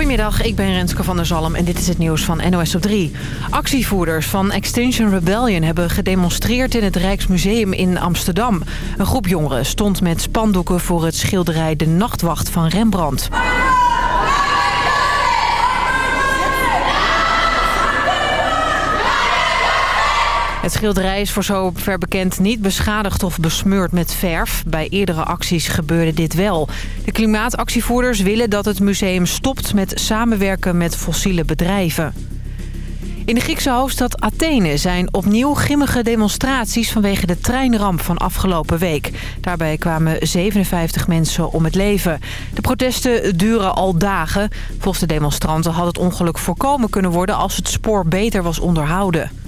Goedemiddag, ik ben Renske van der Zalm en dit is het nieuws van NOS op 3. Actievoerders van Extinction Rebellion hebben gedemonstreerd in het Rijksmuseum in Amsterdam. Een groep jongeren stond met spandoeken voor het schilderij De Nachtwacht van Rembrandt. Het schilderij is voor zover bekend niet beschadigd of besmeurd met verf. Bij eerdere acties gebeurde dit wel. De klimaatactievoerders willen dat het museum stopt met samenwerken met fossiele bedrijven. In de Griekse hoofdstad Athene zijn opnieuw grimmige demonstraties vanwege de treinramp van afgelopen week. Daarbij kwamen 57 mensen om het leven. De protesten duren al dagen. Volgens de demonstranten had het ongeluk voorkomen kunnen worden als het spoor beter was onderhouden.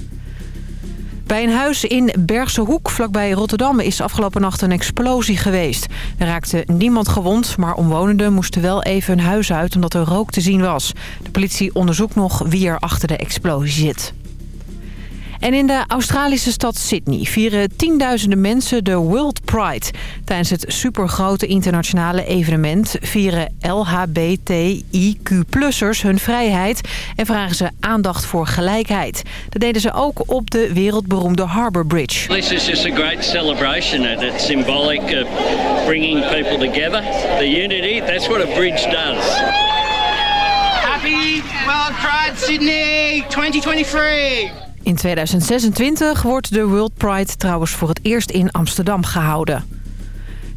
Bij een huis in Bergse Hoek, vlakbij Rotterdam, is afgelopen nacht een explosie geweest. Er raakte niemand gewond, maar omwonenden moesten wel even hun huis uit omdat er rook te zien was. De politie onderzoekt nog wie er achter de explosie zit. En in de Australische stad Sydney vieren tienduizenden mensen de World Pride. Tijdens het supergrote internationale evenement vieren LHBTIQ-plussers hun vrijheid... en vragen ze aandacht voor gelijkheid. Dat deden ze ook op de wereldberoemde Harbour Bridge. This is just a great celebration and it's symbolic of bringing people together. The unity, that's what a bridge does. Happy World Pride Sydney 2023! In 2026 wordt de World Pride trouwens voor het eerst in Amsterdam gehouden.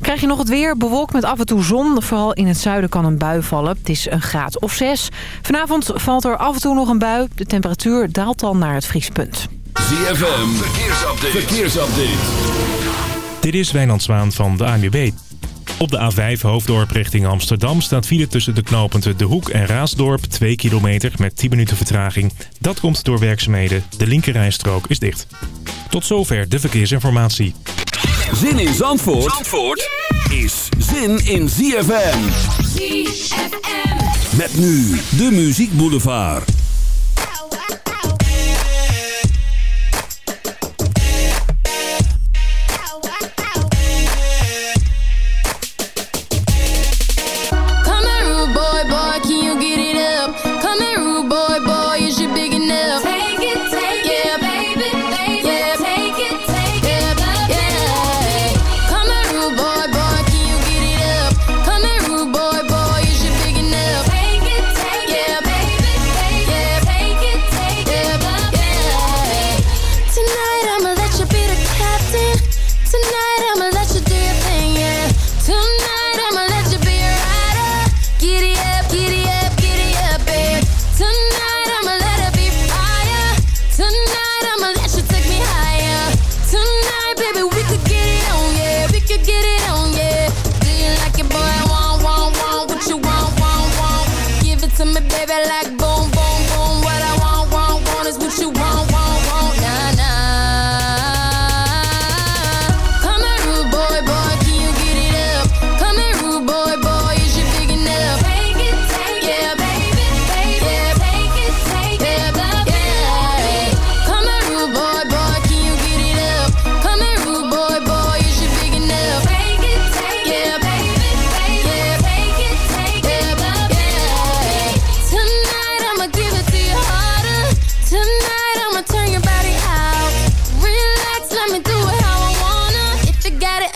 Krijg je nog het weer, bewolkt met af en toe zon. Vooral in het zuiden kan een bui vallen. Het is een graad of zes. Vanavond valt er af en toe nog een bui. De temperatuur daalt dan naar het vriespunt. ZFM, verkeersupdate. verkeersupdate. Dit is Wijnand Zwaan van de ANWB. Op de A5 Hoofddorp richting Amsterdam staat file tussen de knooppunten De Hoek en Raasdorp 2 kilometer met 10 minuten vertraging. Dat komt door werkzaamheden. De linkerrijstrook is dicht. Tot zover de verkeersinformatie. Zin in Zandvoort, Zandvoort is zin in ZFM. ZFM. Met nu de Muziek Boulevard.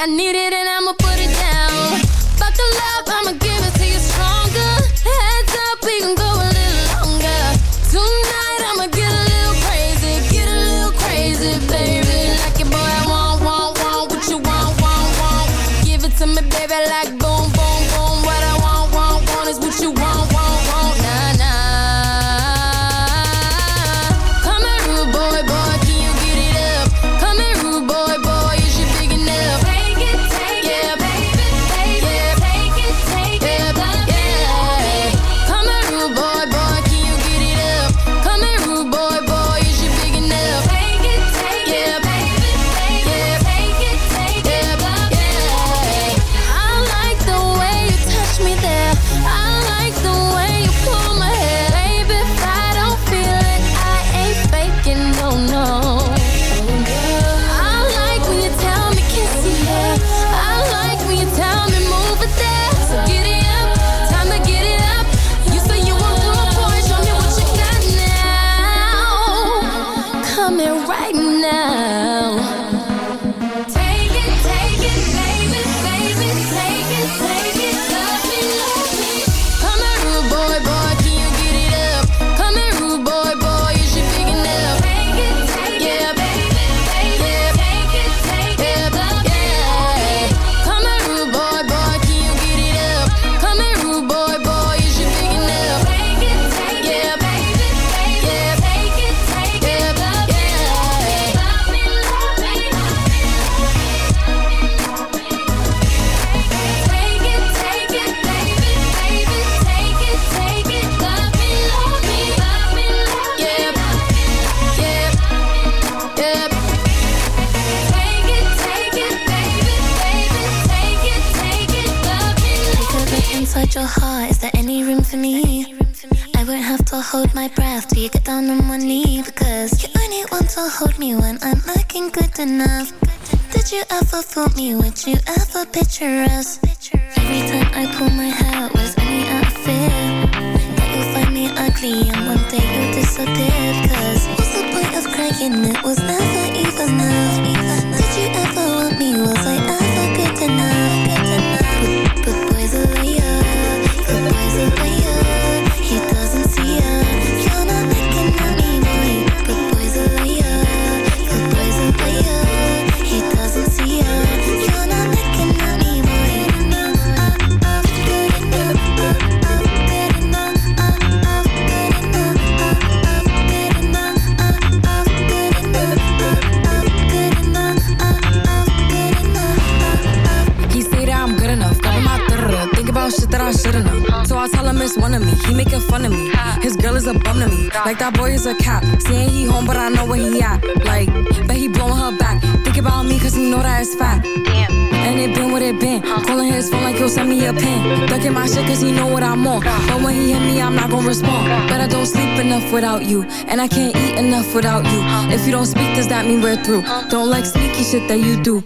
I need hold my breath till you get down on one knee because you only want to hold me when I'm looking good enough. Did you ever fool me? Would you ever picture us? Every time I pull my hair, was only out of fear that you'll find me ugly and one day you'll disappear. Cause what's the point of crying? It was never is a bum to me. Like that boy is a cap. Saying he home, but I know where he at. Like, bet he blowing her back. Think about me, cause he know that it's fat. And it been what it been. Calling his phone like he'll send me a pin. Ducking my shit cause he know what I'm on. But when he hit me, I'm not gonna respond. But I don't sleep enough without you. And I can't eat enough without you. If you don't speak, does that mean we're through? Don't like sneaky shit that you do.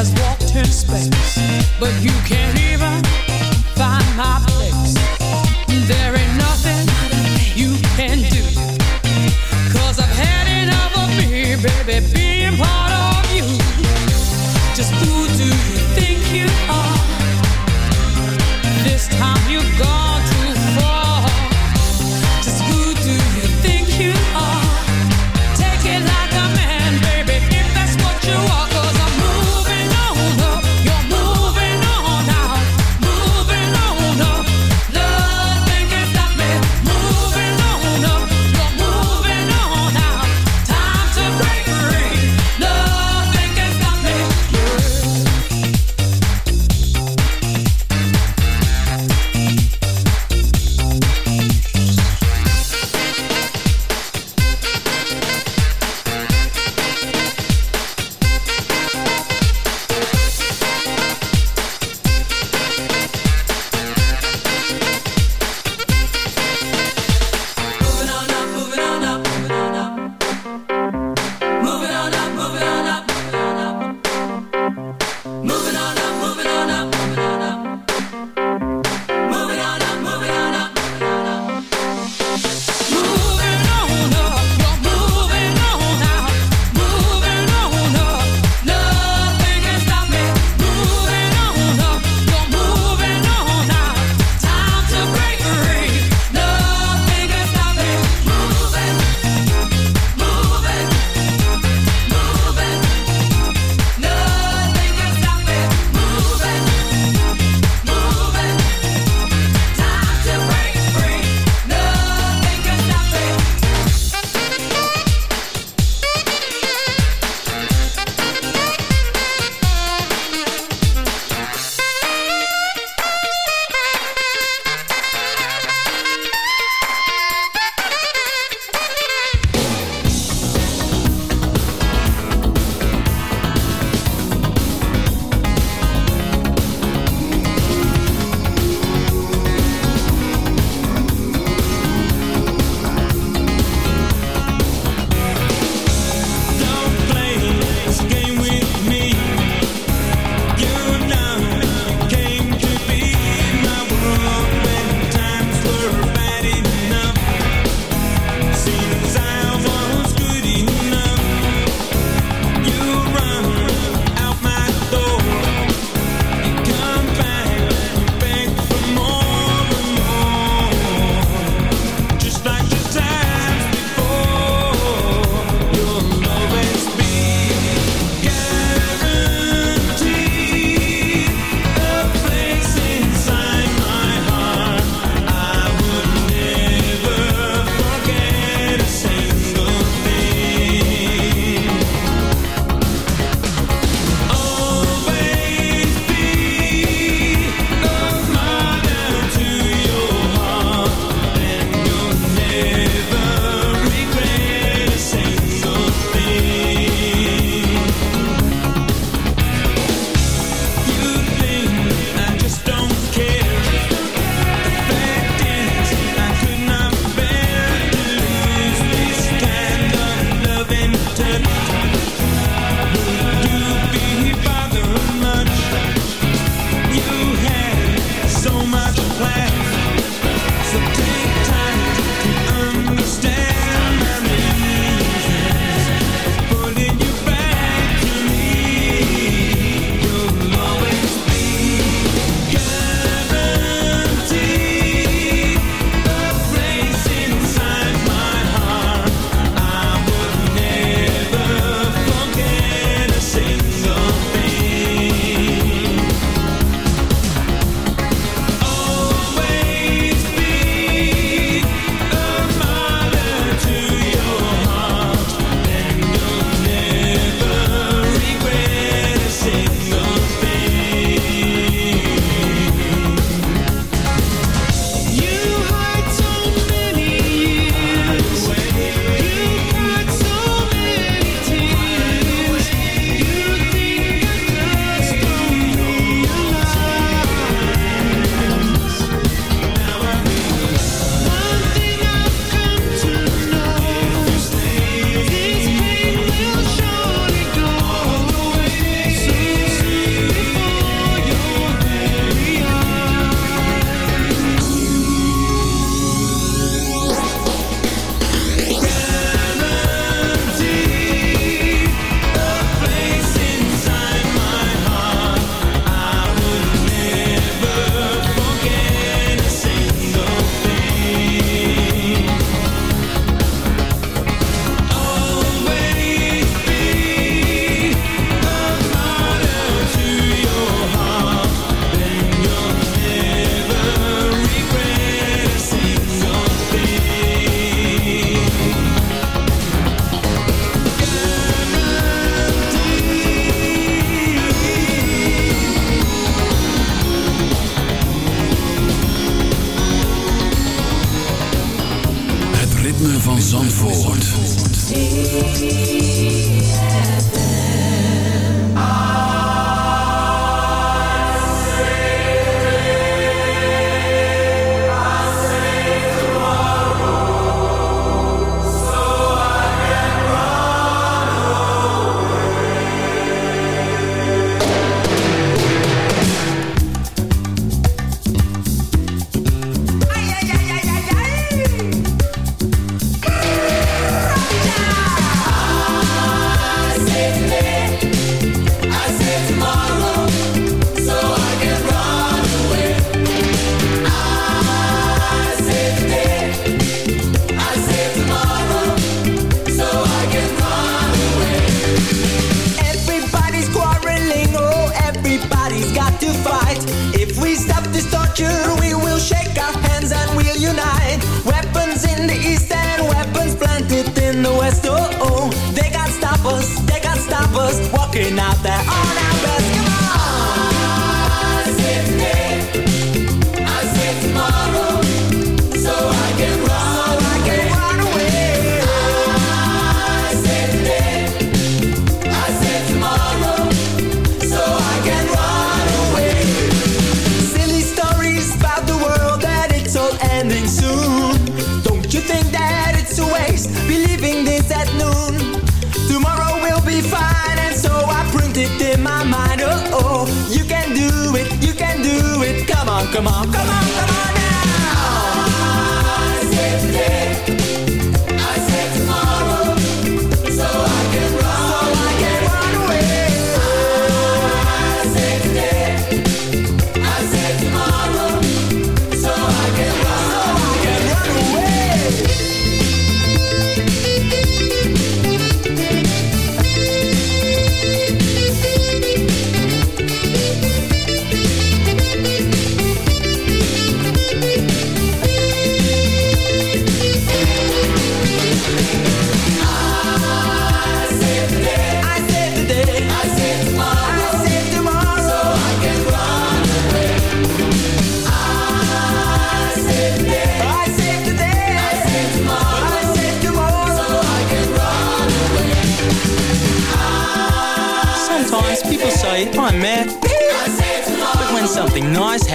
Has walked in space, but you can't even find my place. There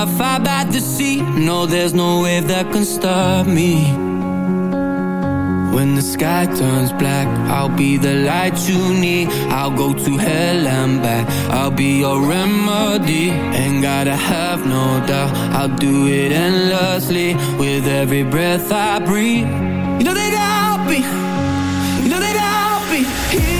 I fight by the sea. No, there's no wave that can stop me. When the sky turns black I'll be the light you need. I'll go to hell and back. I'll be your remedy. Ain't gotta have no doubt. I'll do it endlessly With every breath I breathe. You know that I'll be. You know that I'll be here.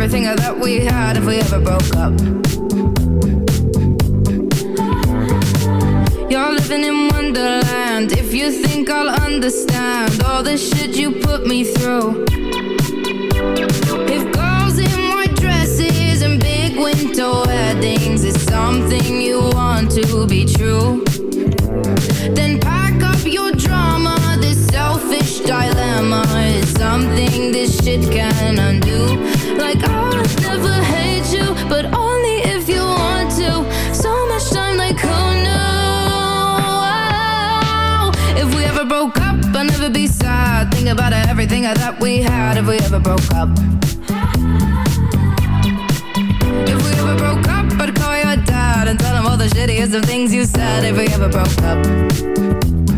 Everything that we had if we ever broke up. You're living in Wonderland. If you think I'll understand all the shit you put me through. If girls in white dresses and big winter weddings is something you want to be true, then dilemma is something this shit can undo. Like I'll never hate you, but only if you want to. So much time, like who knew? If we ever broke up, I'd never be sad. Think about everything I thought we had. If we ever broke up. If we ever broke up, I'd call your dad and tell him all the shittiest of things you said. If we ever broke up.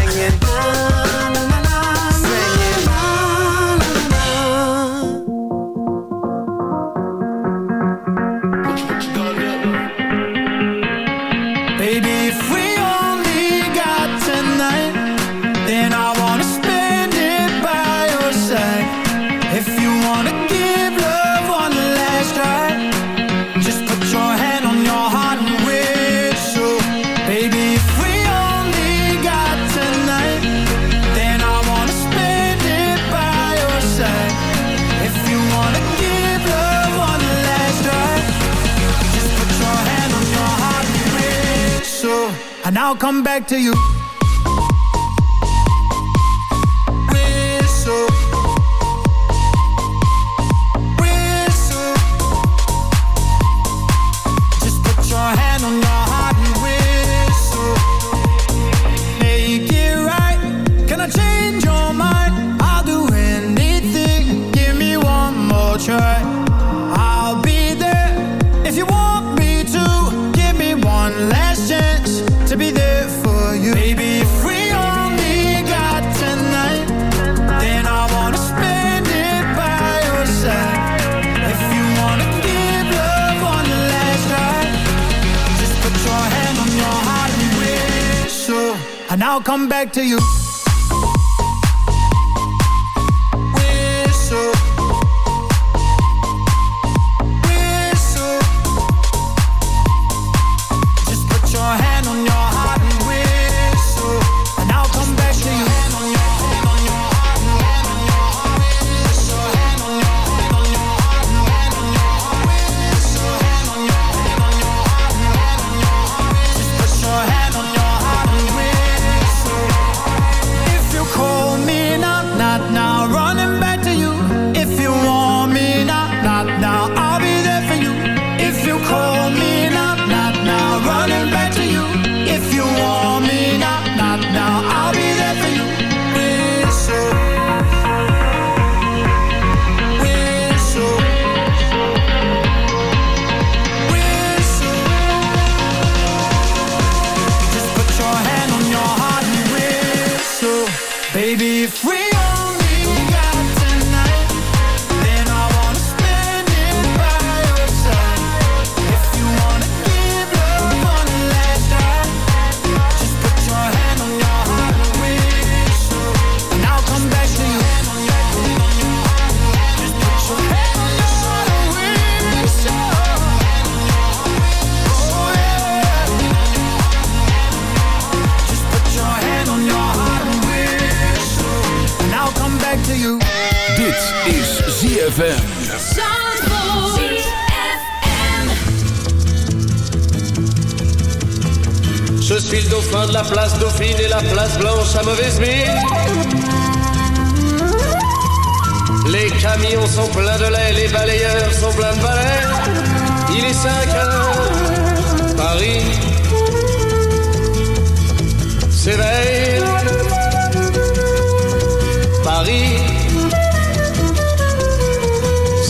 back to you.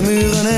De muren